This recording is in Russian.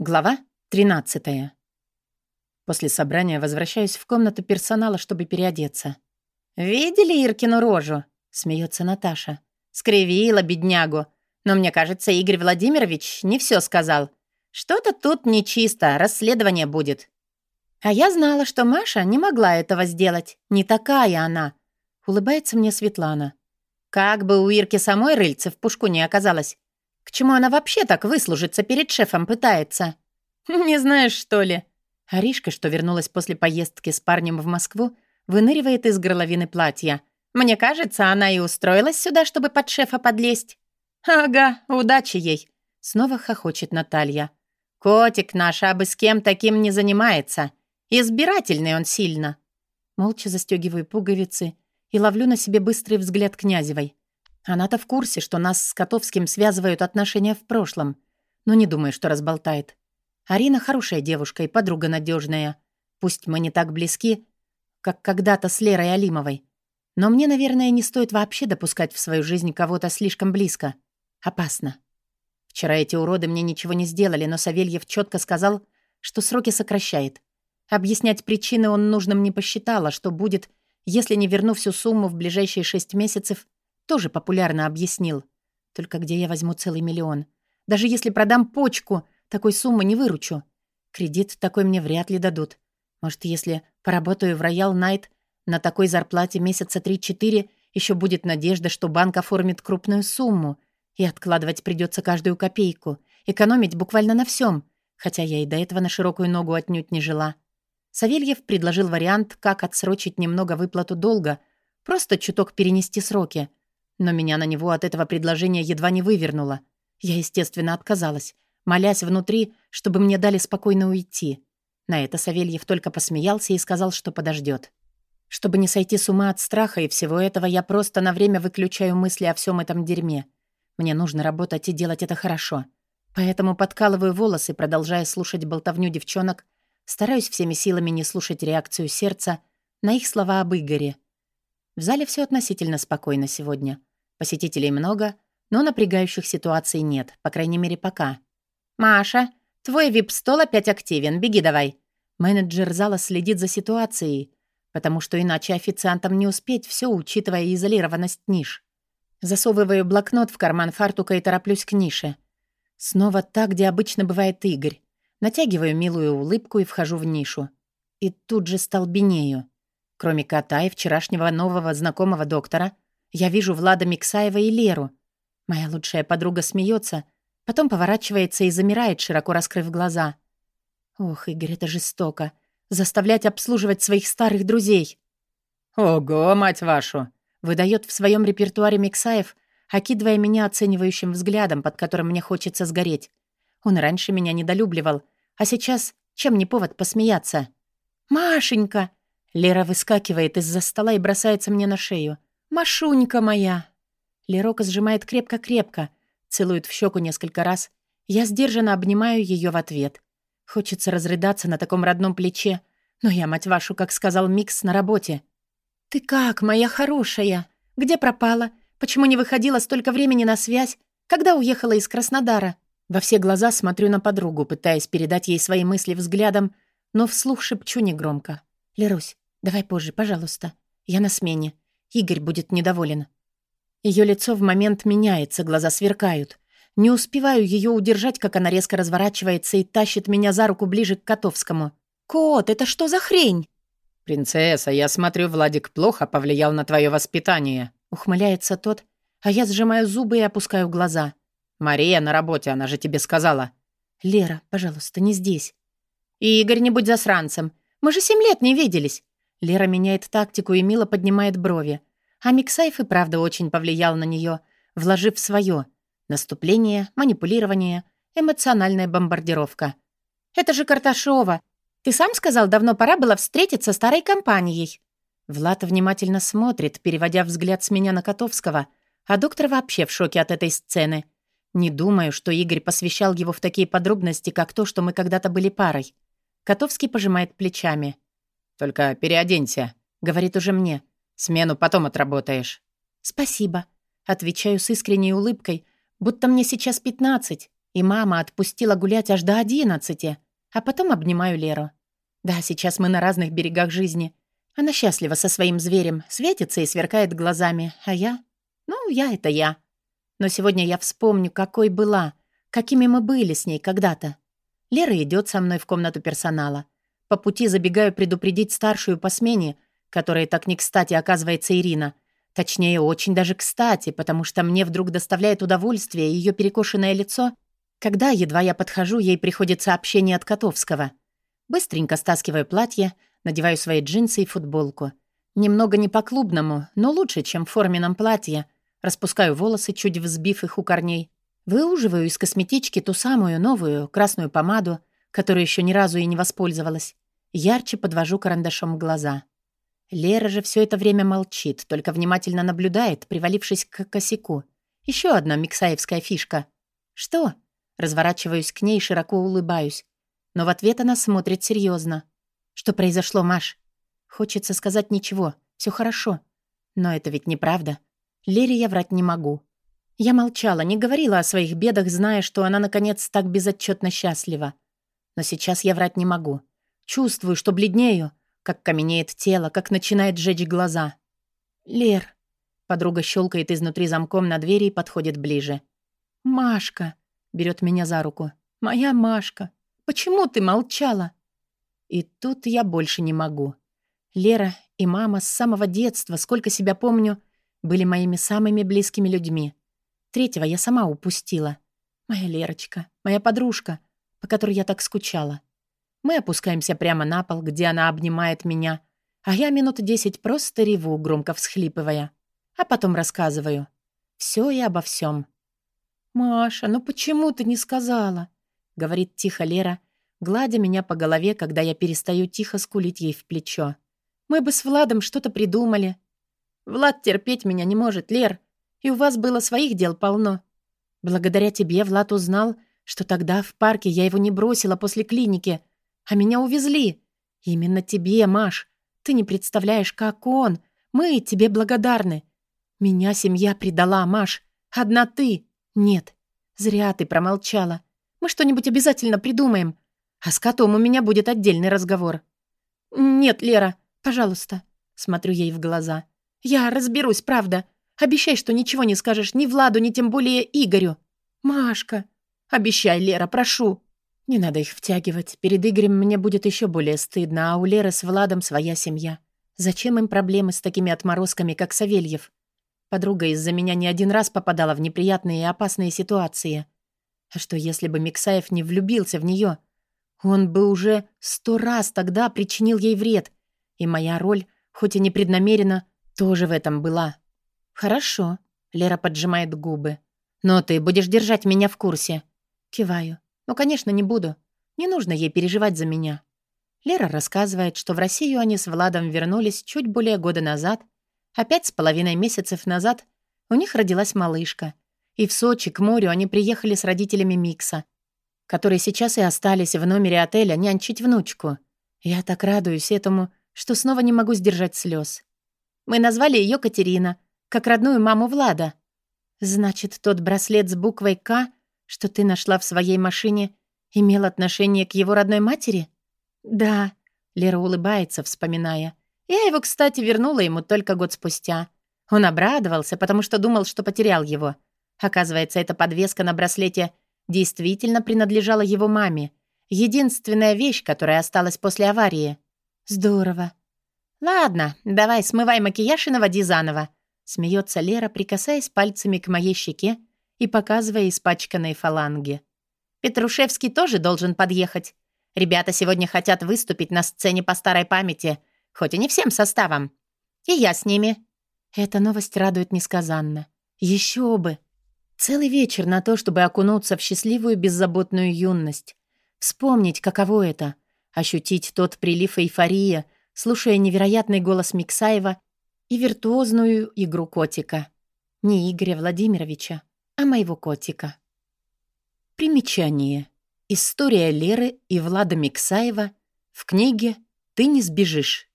Глава 13. После собрания возвращаюсь в комнату персонала, чтобы переодеться. «Видели Иркину рожу?» — смеется Наташа. «Скривила беднягу. Но мне кажется, Игорь Владимирович не все сказал. Что-то тут нечисто, расследование будет». «А я знала, что Маша не могла этого сделать. Не такая она», — улыбается мне Светлана. «Как бы у Ирки самой рыльце в пушку не оказалось, к чему она вообще так выслужиться перед шефом пытается? Не знаешь, что ли? Аришка, что вернулась после поездки с парнем в Москву, выныривает из горловины платья. Мне кажется, она и устроилась сюда, чтобы под шефа подлезть. Ага, удачи ей. Снова хохочет Наталья. Котик наш абы с кем таким не занимается. Избирательный он сильно. Молча застегиваю пуговицы и ловлю на себе быстрый взгляд Князевой. Она-то в курсе, что нас с Котовским связывают отношения в прошлом, но не думаю, что разболтает. Арина хорошая девушка и подруга надежная. Пусть мы не так близки, как когда-то с Лерой Алимовой. Но мне, наверное, не стоит вообще допускать в свою жизнь кого-то слишком близко. Опасно. Вчера эти уроды мне ничего не сделали, но Савельев четко сказал, что сроки сокращает. Объяснять причины он нужным не посчитал, а что будет, если не верну всю сумму в ближайшие шесть месяцев — тоже популярно объяснил. Только где я возьму целый миллион? Даже если продам почку, такой суммы не выручу. Кредит такой мне вряд ли дадут. Может, если поработаю в Роял Найт на такой зарплате месяца 3-4, еще будет надежда, что банк оформит крупную сумму, и откладывать придется каждую копейку, экономить буквально на всем, хотя я и до этого на широкую ногу отнюдь не жила. Савельев предложил вариант, как отсрочить немного выплату долга, просто чуток перенести сроки, но меня на него от этого предложения едва не вывернуло. Я, естественно, отказалась, молясь внутри, чтобы мне дали спокойно уйти. На это Савельев только посмеялся и сказал, что подождет. Чтобы не сойти с ума от страха и всего этого, я просто на время выключаю мысли о всем этом дерьме. Мне нужно работать и делать это хорошо. Поэтому подкалываю волосы, продолжая слушать болтовню девчонок, стараюсь всеми силами не слушать реакцию сердца на их слова об Игоре. В зале все относительно спокойно сегодня. Посетителей много, но напрягающих ситуаций нет, по крайней мере, пока. «Маша, твой вип-стол опять активен, беги давай». Менеджер зала следит за ситуацией, потому что иначе официантам не успеть, все учитывая изолированность ниш. Засовываю блокнот в карман фартука и тороплюсь к нише. Снова так, где обычно бывает Игорь. Натягиваю милую улыбку и вхожу в нишу. И тут же столбенею. Кроме кота и вчерашнего нового знакомого доктора — я вижу Влада Миксаева и Леру. Моя лучшая подруга смеется, потом поворачивается и замирает, широко раскрыв глаза. Ох, Игорь, это жестоко. Заставлять обслуживать своих старых друзей. «Ого, мать вашу!» — выдает в своем репертуаре Миксаев, окидывая меня оценивающим взглядом, под которым мне хочется сгореть. Он раньше меня недолюбливал, а сейчас чем не повод посмеяться? «Машенька!» Лера выскакивает из-за стола и бросается мне на шею. «Машунька моя!» Лерока сжимает крепко-крепко, целует в щеку несколько раз. Я сдержанно обнимаю ее в ответ. Хочется разрыдаться на таком родном плече, но я, мать вашу, как сказал Микс, на работе. «Ты как, моя хорошая? Где пропала? Почему не выходила столько времени на связь? Когда уехала из Краснодара?» Во все глаза смотрю на подругу, пытаясь передать ей свои мысли взглядом, но вслух шепчу негромко. «Лерусь, давай позже, пожалуйста. Я на смене. Игорь будет недоволен. Ее лицо в момент меняется, глаза сверкают. Не успеваю ее удержать, как она резко разворачивается и тащит меня за руку ближе к Котовскому. «Кот, это что за хрень?» «Принцесса, я смотрю, Владик плохо повлиял на твое воспитание», — ухмыляется тот, а я сжимаю зубы и опускаю глаза. «Мария на работе, она же тебе сказала». «Лера, пожалуйста, не здесь». «Игорь, не будь засранцем. Мы же семь лет не виделись. Лера меняет тактику и мило поднимает брови. А Миксайф и правда очень повлиял на нее, вложив свое наступление, манипулирование, эмоциональная бомбардировка. «Это же Карташова! Ты сам сказал, давно пора было встретиться старой компанией!» Влад внимательно смотрит, переводя взгляд с меня на Котовского, а доктор вообще в шоке от этой сцены. Не думаю, что Игорь посвящал его в такие подробности, как то, что мы когда-то были парой. Котовский пожимает плечами. «Только переоденься», — говорит уже мне. «Смену потом отработаешь». «Спасибо», — отвечаю с искренней улыбкой, будто мне сейчас пятнадцать, И мама отпустила гулять аж до одиннадцати, а потом обнимаю Леру. Да, сейчас мы на разных берегах жизни. Она счастлива со своим зверем, светится и сверкает глазами, а я... Ну, я — это я. Но сегодня я вспомню, какой была, какими мы были с ней когда-то. Лера идет со мной в комнату персонала. По пути забегаю предупредить старшую по смене, которая так не кстати оказывается Ирина. Точнее, очень даже кстати, потому что мне вдруг доставляет удовольствие ее перекошенное лицо, когда, едва я подхожу, ей приходит сообщение от Котовского. Быстренько стаскиваю платье, надеваю свои джинсы и футболку. Немного не по-клубному, но лучше, чем в форменном платье. Распускаю волосы, чуть взбив их у корней. Выуживаю из косметички ту самую новую красную помаду, которую еще ни разу и не воспользовалась. Ярче подвожу карандашом глаза. Лера же все это время молчит, только внимательно наблюдает, привалившись к косяку. Еще одна миксаевская фишка. «Что?» Разворачиваюсь к ней, широко улыбаюсь. Но в ответ она смотрит серьезно. «Что произошло, Маш?» Хочется сказать ничего, все хорошо. Но это ведь неправда. Лере я врать не могу. Я молчала, не говорила о своих бедах, зная, что она, наконец, так безотчетно счастлива. Но сейчас я врать не могу. Чувствую, что бледнею, как каменеет тело, как начинает жечь глаза. «Лер», — подруга щелкает изнутри замком на двери и подходит ближе. «Машка», — берет меня за руку. «Моя Машка, почему ты молчала?» И тут я больше не могу. Лера и мама с самого детства, сколько себя помню, были моими самыми близкими людьми. Третьего я сама упустила. Моя Лерочка, моя подружка, по которой я так скучала. Мы опускаемся прямо на пол, где она обнимает меня, а я минут десять просто реву, громко всхлипывая. А потом рассказываю. Все и обо всем. «Маша, ну почему ты не сказала?» — говорит тихо Лера, гладя меня по голове, когда я перестаю тихо скулить ей в плечо. «Мы бы с Владом что-то придумали». «Влад терпеть меня не может, Лер и у вас было своих дел полно. Благодаря тебе Влад узнал, что тогда в парке я его не бросила после клиники, а меня увезли. Именно тебе, Маш. Ты не представляешь, как он. Мы тебе благодарны. Меня семья предала, Маш. Одна ты. Нет, зря ты промолчала. Мы что-нибудь обязательно придумаем. А с котом у меня будет отдельный разговор. Нет, Лера, пожалуйста. Смотрю ей в глаза. Я разберусь, правда. Обещай, что ничего не скажешь ни Владу, ни тем более Игорю. Машка. Обещай, Лера, прошу. Не надо их втягивать. Перед Игорем мне будет еще более стыдно, а у Леры с Владом своя семья. Зачем им проблемы с такими отморозками, как Савельев? Подруга из-за меня не один раз попадала в неприятные и опасные ситуации. А что, если бы Миксаев не влюбился в нее? Он бы уже сто раз тогда причинил ей вред. И моя роль, хоть и непреднамеренно, тоже в этом была. «Хорошо», — Лера поджимает губы. «Но ты будешь держать меня в курсе». Киваю. «Ну, конечно, не буду. Не нужно ей переживать за меня». Лера рассказывает, что в Россию они с Владом вернулись чуть более года назад, а пять с половиной месяцев назад у них родилась малышка. И в Сочи к морю они приехали с родителями Микса, которые сейчас и остались в номере отеля нянчить внучку. Я так радуюсь этому, что снова не могу сдержать слез. Мы назвали ее Катерина, как родную маму Влада. Значит, тот браслет с буквой «К», что ты нашла в своей машине, имел отношение к его родной матери? Да, Лера улыбается, вспоминая. Я его, кстати, вернула ему только год спустя. Он обрадовался, потому что думал, что потерял его. Оказывается, эта подвеска на браслете действительно принадлежала его маме. Единственная вещь, которая осталась после аварии. Здорово. Ладно, давай смывай макияж и наводи заново. Смеется Лера, прикасаясь пальцами к моей щеке и показывая испачканные фаланги. «Петрушевский тоже должен подъехать. Ребята сегодня хотят выступить на сцене по старой памяти, хоть и не всем составом. И я с ними». Эта новость радует несказанно. Еще бы! Целый вечер на то, чтобы окунуться в счастливую беззаботную юность. Вспомнить, каково это — ощутить тот прилив эйфории, слушая невероятный голос Миксаева и виртуозную игру котика. Не Игоря Владимировича, а моего котика. Примечание. История Леры и Влада Миксаева в книге «Ты не сбежишь».